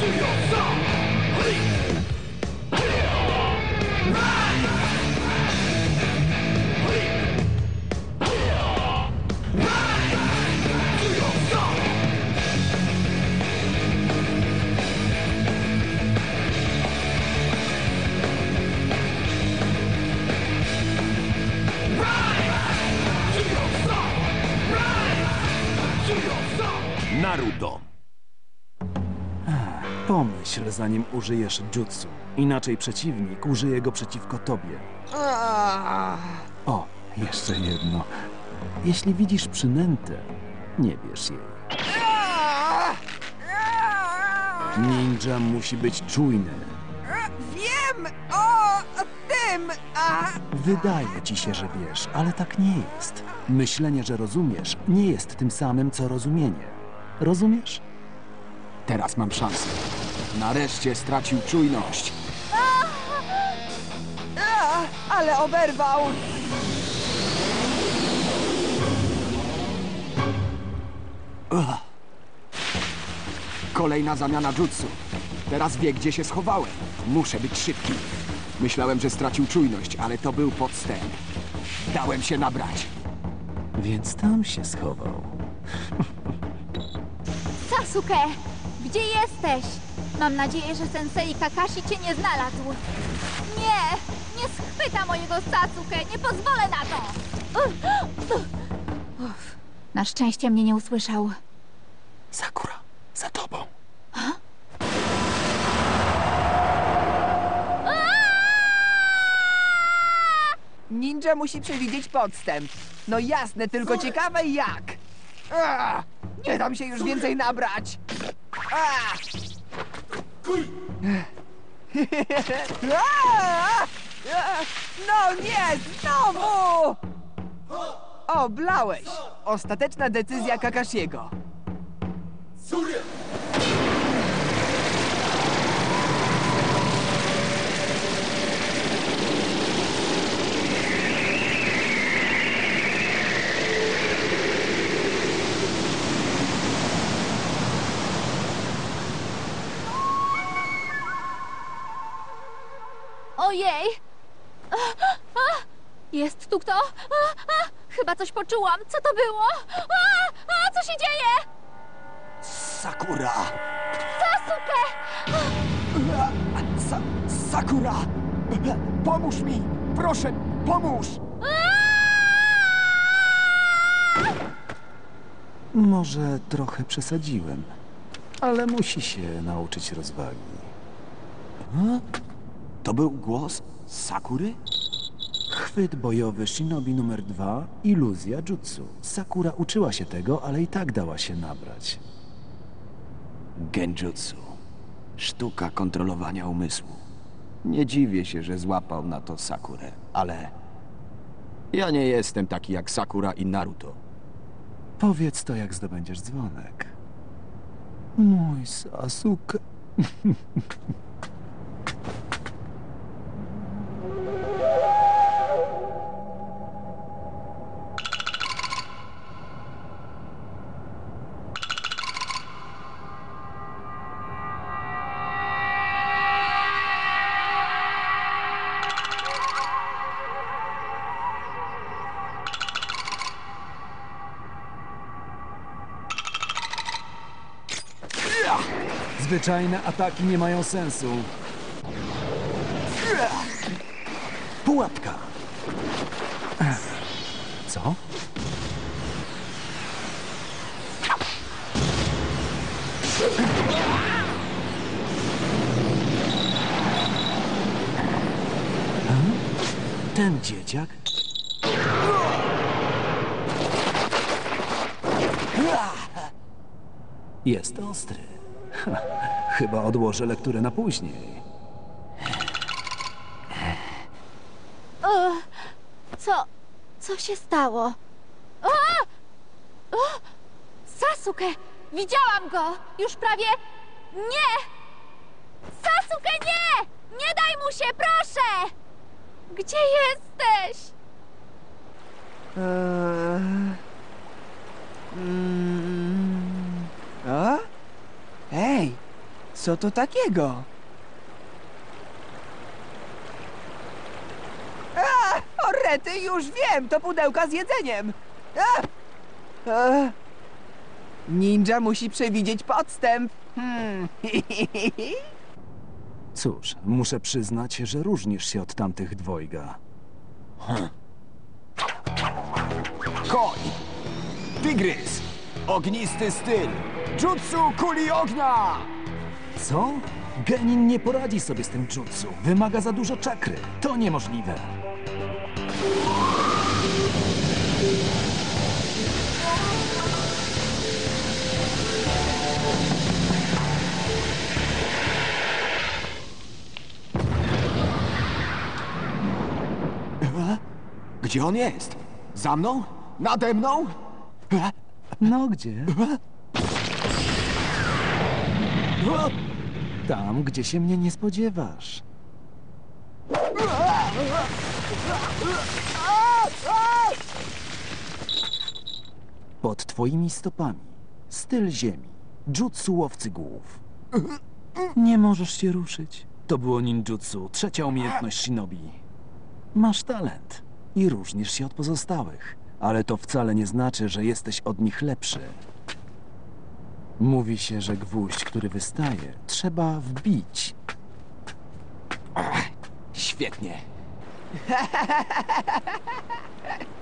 Naruto. Zanim użyjesz jutsu. Inaczej przeciwnik użyje go przeciwko tobie. O, jeszcze jedno. Jeśli widzisz przynętę, nie bierz jej. Ninja musi być czujny. Wiem o tym! A, Wydaje ci się, że wiesz, ale tak nie jest. Myślenie, że rozumiesz, nie jest tym samym, co rozumienie. Rozumiesz? Teraz mam szansę. Nareszcie stracił czujność. a, ale oberwał! Kolejna zamiana jutsu. Teraz wie, gdzie się schowałem. Muszę być szybki. Myślałem, że stracił czujność, ale to był podstęp. Dałem się nabrać. Więc tam się schował. Sasuke! Gdzie jesteś? Mam nadzieję, że sensei Kakashi cię nie znalazł. Nie! Nie schwyta mojego Sasuke! Nie pozwolę na to! Uff. Na szczęście mnie nie usłyszał. Sakura, za tobą. Ninja musi przewidzieć podstęp. No jasne, tylko ciekawe jak. A, nie dam się już więcej nabrać. A! A! No nie, znowu! Oblałeś. Ostateczna decyzja Kakashiego. Ojej! Jest tu kto? Chyba coś poczułam. Co to było? Co się dzieje? Sakura! Sasuke! Sa Sakura! Pomóż mi! Proszę, pomóż! Może trochę przesadziłem, ale musi się nauczyć rozwagi. To był głos Sakury? Chwyt bojowy Shinobi numer dwa, iluzja jutsu. Sakura uczyła się tego, ale i tak dała się nabrać. Genjutsu. Sztuka kontrolowania umysłu. Nie dziwię się, że złapał na to Sakurę, ale... Ja nie jestem taki jak Sakura i Naruto. Powiedz to, jak zdobędziesz dzwonek. Mój Sasuke. Zwyczajne ataki nie mają sensu. Pułapka. Co? A? Ten dzieciak? Jest ostry. Chyba odłożę lekturę na później. Co? Co się stało? O! Sasuke! Widziałam go! Już prawie... Nie! Sasuke, nie! Nie daj mu się, proszę! Gdzie jesteś? Eee... Mm... A? Ej, Co to takiego? A, orety, już wiem, to pudełka z jedzeniem. A! E, ninja musi przewidzieć podstęp. Hmm. Cóż, muszę przyznać, że różnisz się od tamtych dwojga. Koń! Tygrys! Ognisty styl! Jutsu kuli ognia! Co? Genin nie poradzi sobie z tym jutsu. Wymaga za dużo czakry. To niemożliwe. Gdzie on jest? Za mną? Nade mną? No gdzie? Tam, gdzie się mnie nie spodziewasz. Pod twoimi stopami. Styl ziemi. Jutsu łowcy głów. Nie możesz się ruszyć. To było ninjutsu, trzecia umiejętność shinobi. Masz talent i różnisz się od pozostałych, ale to wcale nie znaczy, że jesteś od nich lepszy. Mówi się, że gwóźdź, który wystaje, trzeba wbić. Świetnie.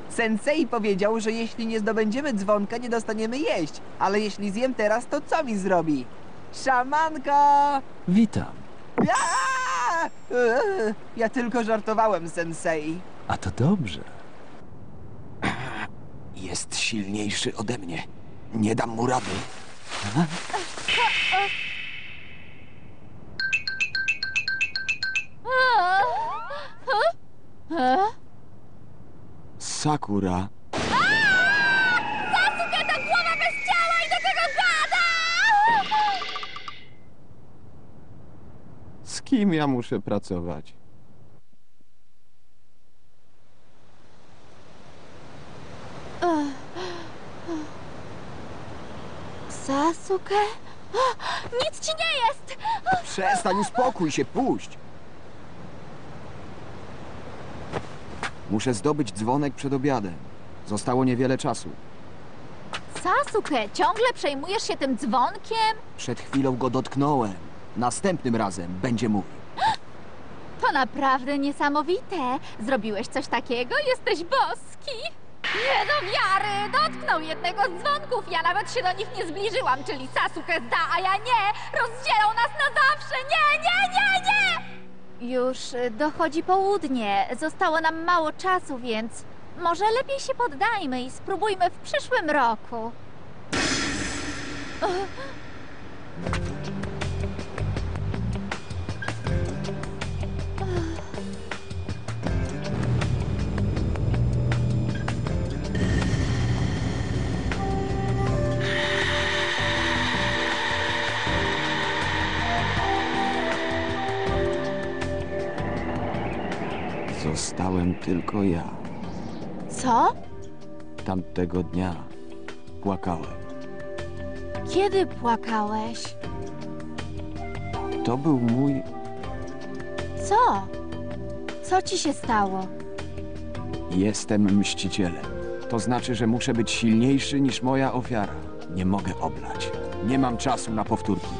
Sensei powiedział, że jeśli nie zdobędziemy dzwonka, nie dostaniemy jeść. Ale jeśli zjem teraz, to co mi zrobi? Szamanka! Witam. Eee, Ja tylko żartowałem, sensei. A to dobrze. Jest silniejszy ode mnie. Nie dam mu rady. Sakura. Sasuke to głowa bez ciała i do tego gada! Z kim ja muszę pracować? Sasuke? Nic ci nie jest! Przestań, uspokój się, puść! Muszę zdobyć dzwonek przed obiadem. Zostało niewiele czasu. Sasuke, ciągle przejmujesz się tym dzwonkiem? Przed chwilą go dotknąłem. Następnym razem będzie mój. To naprawdę niesamowite. Zrobiłeś coś takiego? Jesteś boski. Nie do wiary! Dotknął jednego z dzwonków. Ja nawet się do nich nie zbliżyłam, czyli Sasuke zda, a ja nie. Rozdzielą nas na zawsze. Nie, nie, nie, nie! Już y, dochodzi południe. Zostało nam mało czasu, więc może lepiej się poddajmy i spróbujmy w przyszłym roku. Tylko ja. Co? Tamtego dnia płakałem. Kiedy płakałeś? To był mój. Co? Co ci się stało? Jestem mścicielem. To znaczy, że muszę być silniejszy niż moja ofiara. Nie mogę oblać. Nie mam czasu na powtórki.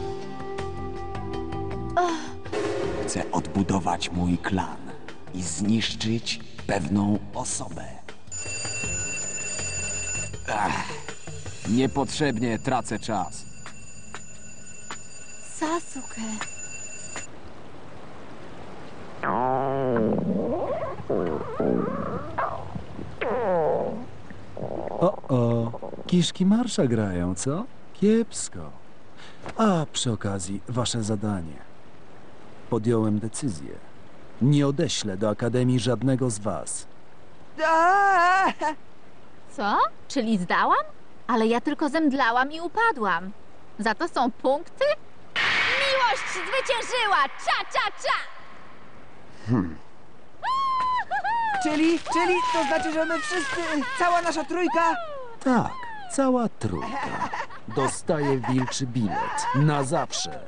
Chcę odbudować mój klan i zniszczyć pewną osobę. Ach, niepotrzebnie tracę czas. Sasuke. O-o, kiszki marsza grają, co? Kiepsko. A przy okazji, wasze zadanie. Podjąłem decyzję. Nie odeślę do Akademii żadnego z was. Aaa! Co? Czyli zdałam? Ale ja tylko zemdlałam i upadłam. Za to są punkty? Miłość zwyciężyła! Cza, cza, cza! Czyli, czyli to znaczy, że my wszyscy, cała nasza trójka... Tak, cała trójka. Dostaje wilczy bilet. Na zawsze.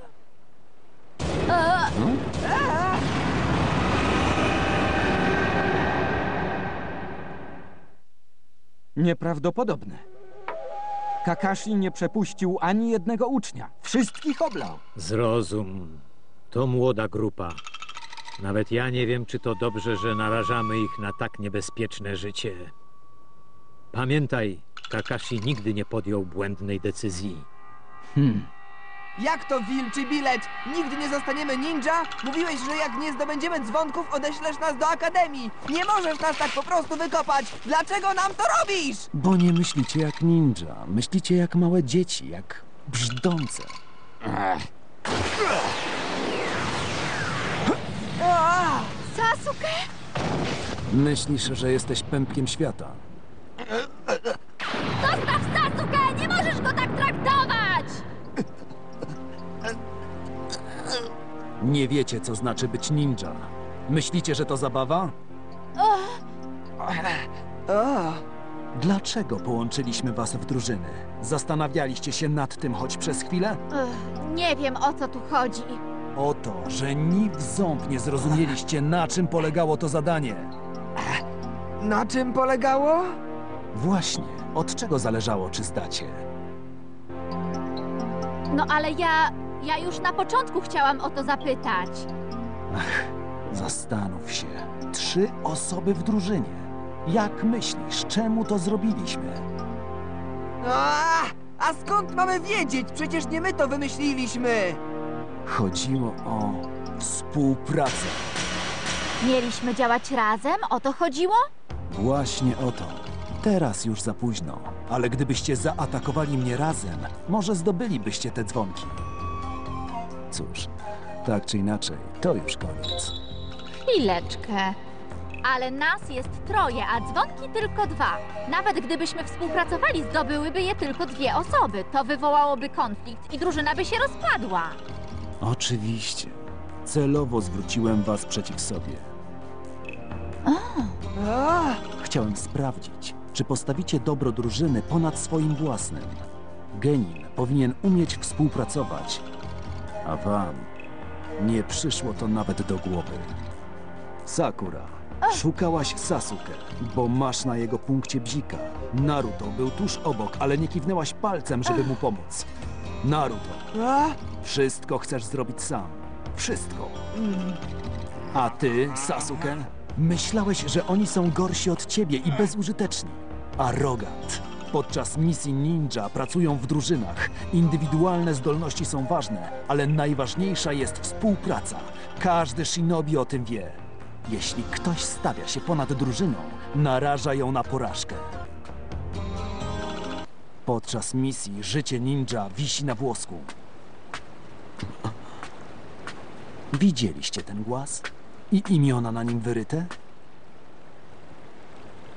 Nieprawdopodobne. Kakashi nie przepuścił ani jednego ucznia. Wszystkich oblał. Zrozum. To młoda grupa. Nawet ja nie wiem, czy to dobrze, że narażamy ich na tak niebezpieczne życie. Pamiętaj, Kakashi nigdy nie podjął błędnej decyzji. Jak to wilczy bilet? Nigdy nie zostaniemy ninja? Mówiłeś, że jak nie zdobędziemy dzwonków, odeślesz nas do akademii. Nie możesz nas tak po prostu wykopać. Dlaczego nam to robisz? Bo nie myślicie jak ninja. Myślicie jak małe dzieci, jak brzdące. A! Sasuke? Myślisz, że jesteś pępkiem świata. Nie wiecie, co znaczy być ninja. Myślicie, że to zabawa? O, Dlaczego połączyliśmy was w drużyny? Zastanawialiście się nad tym choć przez chwilę? Nie wiem, o co tu chodzi. O to, że ni w ząb nie zrozumieliście, na czym polegało to zadanie. na czym polegało? Właśnie, od czego zależało, czy zdacie? No ale ja... Ja już na początku chciałam o to zapytać. Zastanów się. Trzy osoby w drużynie. Jak myślisz, czemu to zrobiliśmy? A, a skąd mamy wiedzieć? Przecież nie my to wymyśliliśmy. Chodziło o współpracę. Mieliśmy działać razem? O to chodziło? Właśnie o to. Teraz już za późno, ale gdybyście zaatakowali mnie razem, może zdobylibyście te dzwonki. Cóż, tak czy inaczej, to już koniec. Chwileczkę. Ale nas jest troje, a dzwonki tylko dwa. Nawet gdybyśmy współpracowali, zdobyłyby je tylko dwie osoby. To wywołałoby konflikt i drużyna by się rozpadła. Oczywiście. Celowo zwróciłem was przeciw sobie. Chciałem sprawdzić, czy postawicie dobro drużyny ponad swoim własnym. Genin powinien umieć współpracować, a wam nie przyszło to nawet do głowy. Sakura, szukałaś Sasuke, bo masz na jego punkcie bzika. Naruto był tuż obok, ale nie kiwnęłaś palcem, żeby mu pomóc. Naruto, wszystko chcesz zrobić sam. Wszystko. A ty, Sasuke, myślałeś, że oni są gorsi od ciebie i bezużyteczni. Arrogant. Podczas misji ninja pracują w drużynach. Indywidualne zdolności są ważne, ale najważniejsza jest współpraca. Każdy shinobi o tym wie. Jeśli ktoś stawia się ponad drużyną, naraża ją na porażkę. Podczas misji życie ninja wisi na włosku. Widzieliście ten głaz? I imiona na nim wyryte?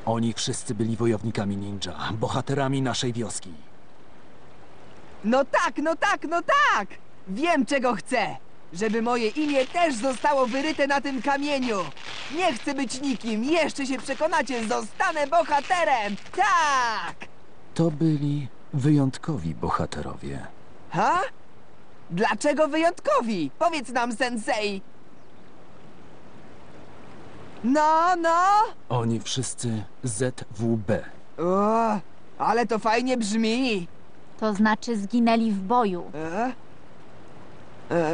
Oni wszyscy byli wojownikami ninja, bohaterami naszej wioski. no tak, no tak, no tak. Wiem, czego chcę. Żeby moje imię też zostało wyryte na tym kamieniu. Nie chcę być nikim. Jeszcze się przekonacie. Zostanę bohaterem. Tak. To byli wyjątkowi bohaterowie. Ha? Dlaczego wyjątkowi? Powiedz nam, sensei. No, no. Oni wszyscy ZWB. O, ale to fajnie brzmi. To znaczy zginęli w boju. E? E?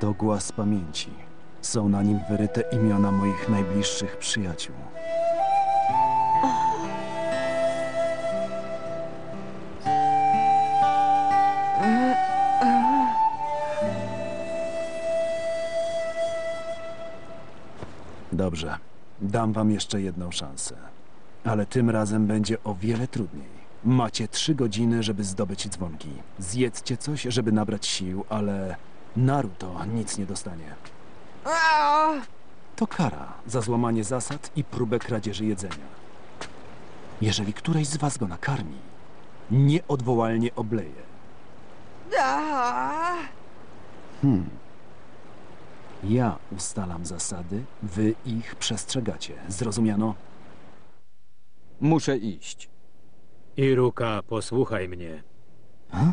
To głaz pamięci. Są na nim wyryte imiona moich najbliższych przyjaciół. Dobrze, dam wam jeszcze jedną szansę. Ale tym razem będzie o wiele trudniej. Macie trzy godziny, żeby zdobyć dzwonki. Zjedzcie coś, żeby nabrać sił, ale Naruto nic nie dostanie. To kara za złamanie zasad i próbę kradzieży jedzenia. Jeżeli któreś z was go nakarmi, nieodwołalnie obleje. a. Ja ustalam zasady, wy ich przestrzegacie. Zrozumiano? Muszę iść. Iruka, posłuchaj mnie. A?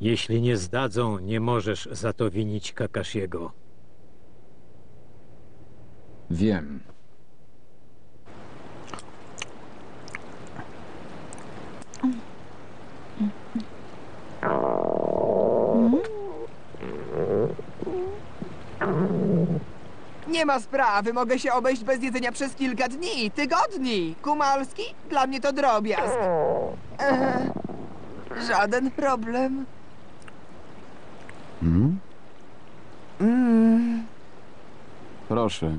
Jeśli nie zdadzą, nie możesz za to winić Kakashiego. Wiem. Nie ma sprawy, mogę się obejść bez jedzenia przez kilka dni, tygodni. Kumalski? Dla mnie to drobiazg. Eee, żaden problem. Hmm? Mm. Proszę.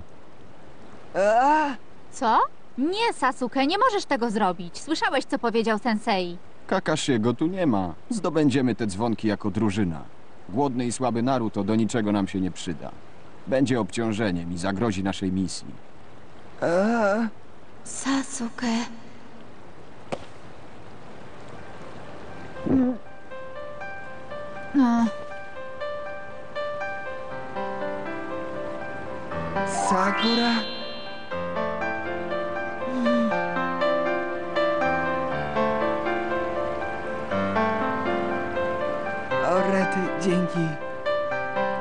A, Co? Nie, Sasuke, nie możesz tego zrobić. Słyszałeś, co powiedział sensei. Kakashiego tu nie ma. Zdobędziemy te dzwonki jako drużyna. Głodny i słaby Naruto do niczego nam się nie przyda. Będzie obciążeniem i zagrozi naszej misji. a, Sasuke. No, Sakura? O rety, dzięki.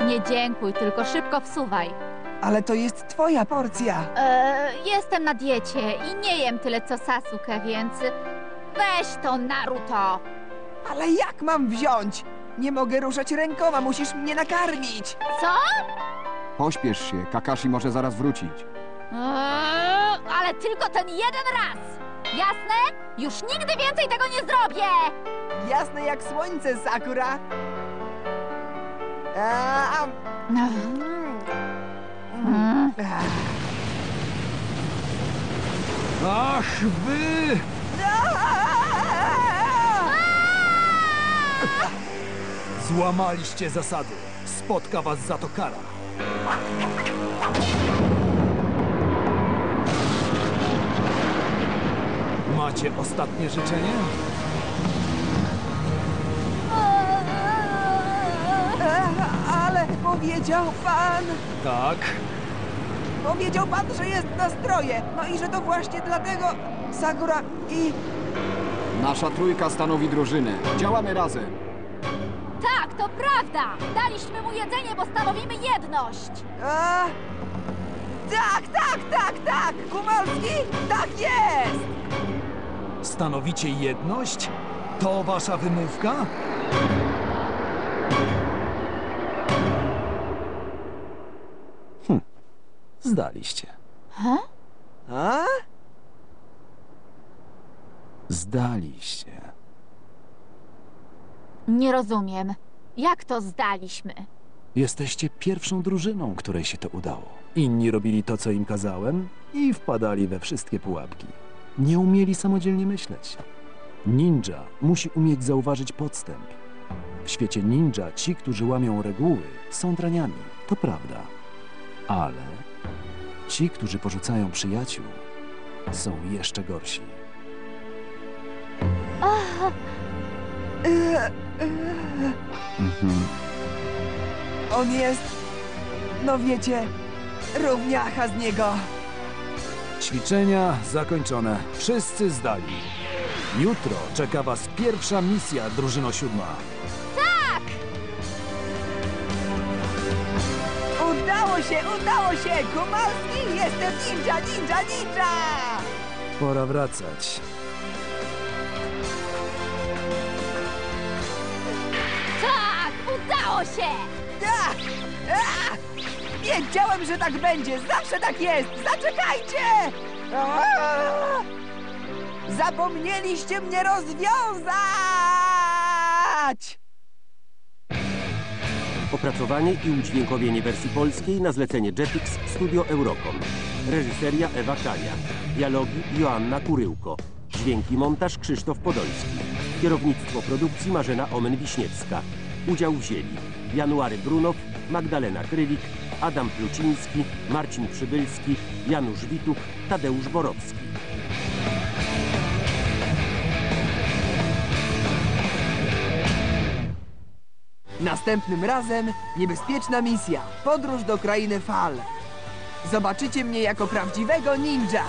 Nie dziękuj, tylko szybko wsuwaj. Ale to jest twoja porcja. E, jestem na diecie i nie jem tyle co Sasuke, więc weź to, Naruto. Ale jak mam wziąć? Nie mogę ruszać rękoma, musisz mnie nakarmić. Co? Pośpiesz się, Kakashi może zaraz wrócić. Eee, ale tylko ten jeden raz. Jasne? Już nigdy więcej tego nie zrobię. Jasne jak słońce, Sakura. Ach, wy! Złamaliście zasady. Spotka was za to kara. Macie ostatnie życzenie? Powiedział pan, Tak. powiedział pan, że jest nastroje. No i że to właśnie dlatego Sakura i... Nasza trójka stanowi drużynę. Działamy razem. Tak, to prawda. Daliśmy mu jedzenie, bo stanowimy jedność. A, tak, tak, tak, tak! Kumalski? Tak jest! Stanowicie jedność? To wasza wymówka? Zdaliście. Ha? A? Zdaliście. Nie rozumiem. Jak to zdaliśmy? Jesteście pierwszą drużyną, której się to udało. Inni robili to, co im kazałem i wpadali we wszystkie pułapki. Nie umieli samodzielnie myśleć. Ninja musi umieć zauważyć podstęp. W świecie ninja ci, którzy łamią reguły, są draniami. To prawda. Ale ci, którzy porzucają przyjaciół, są jeszcze gorsi. Mhm. On jest... No wiecie, równiacha z niego. Ćwiczenia zakończone. Wszyscy zdali. Jutro czeka was pierwsza misja, drużyno siódma. Udało się, udało się! Kumalski, jestem ninja, ninja, ninja! Pora wracać. Tak, udało się! A! A! Wiedziałem, że tak będzie! Zawsze tak jest! Zaczekajcie! A! Zapomnieliście mnie rozwiązać! Opracowanie i udźwiękowienie wersji polskiej na zlecenie Jetix Studio Eurocom. Reżyseria Ewa Kania. Dialogi Joanna Kuryłko. Dźwięki montaż Krzysztof Podolski. Kierownictwo produkcji Marzena Omen-Wiśniewska. Udział wzięli January Brunow, Magdalena Krylik, Adam Pluciński, Marcin Przybylski, Janusz Wituch, Tadeusz Borowski. Następnym razem niebezpieczna misja. Podróż do krainy fal. Zobaczycie mnie jako prawdziwego ninja.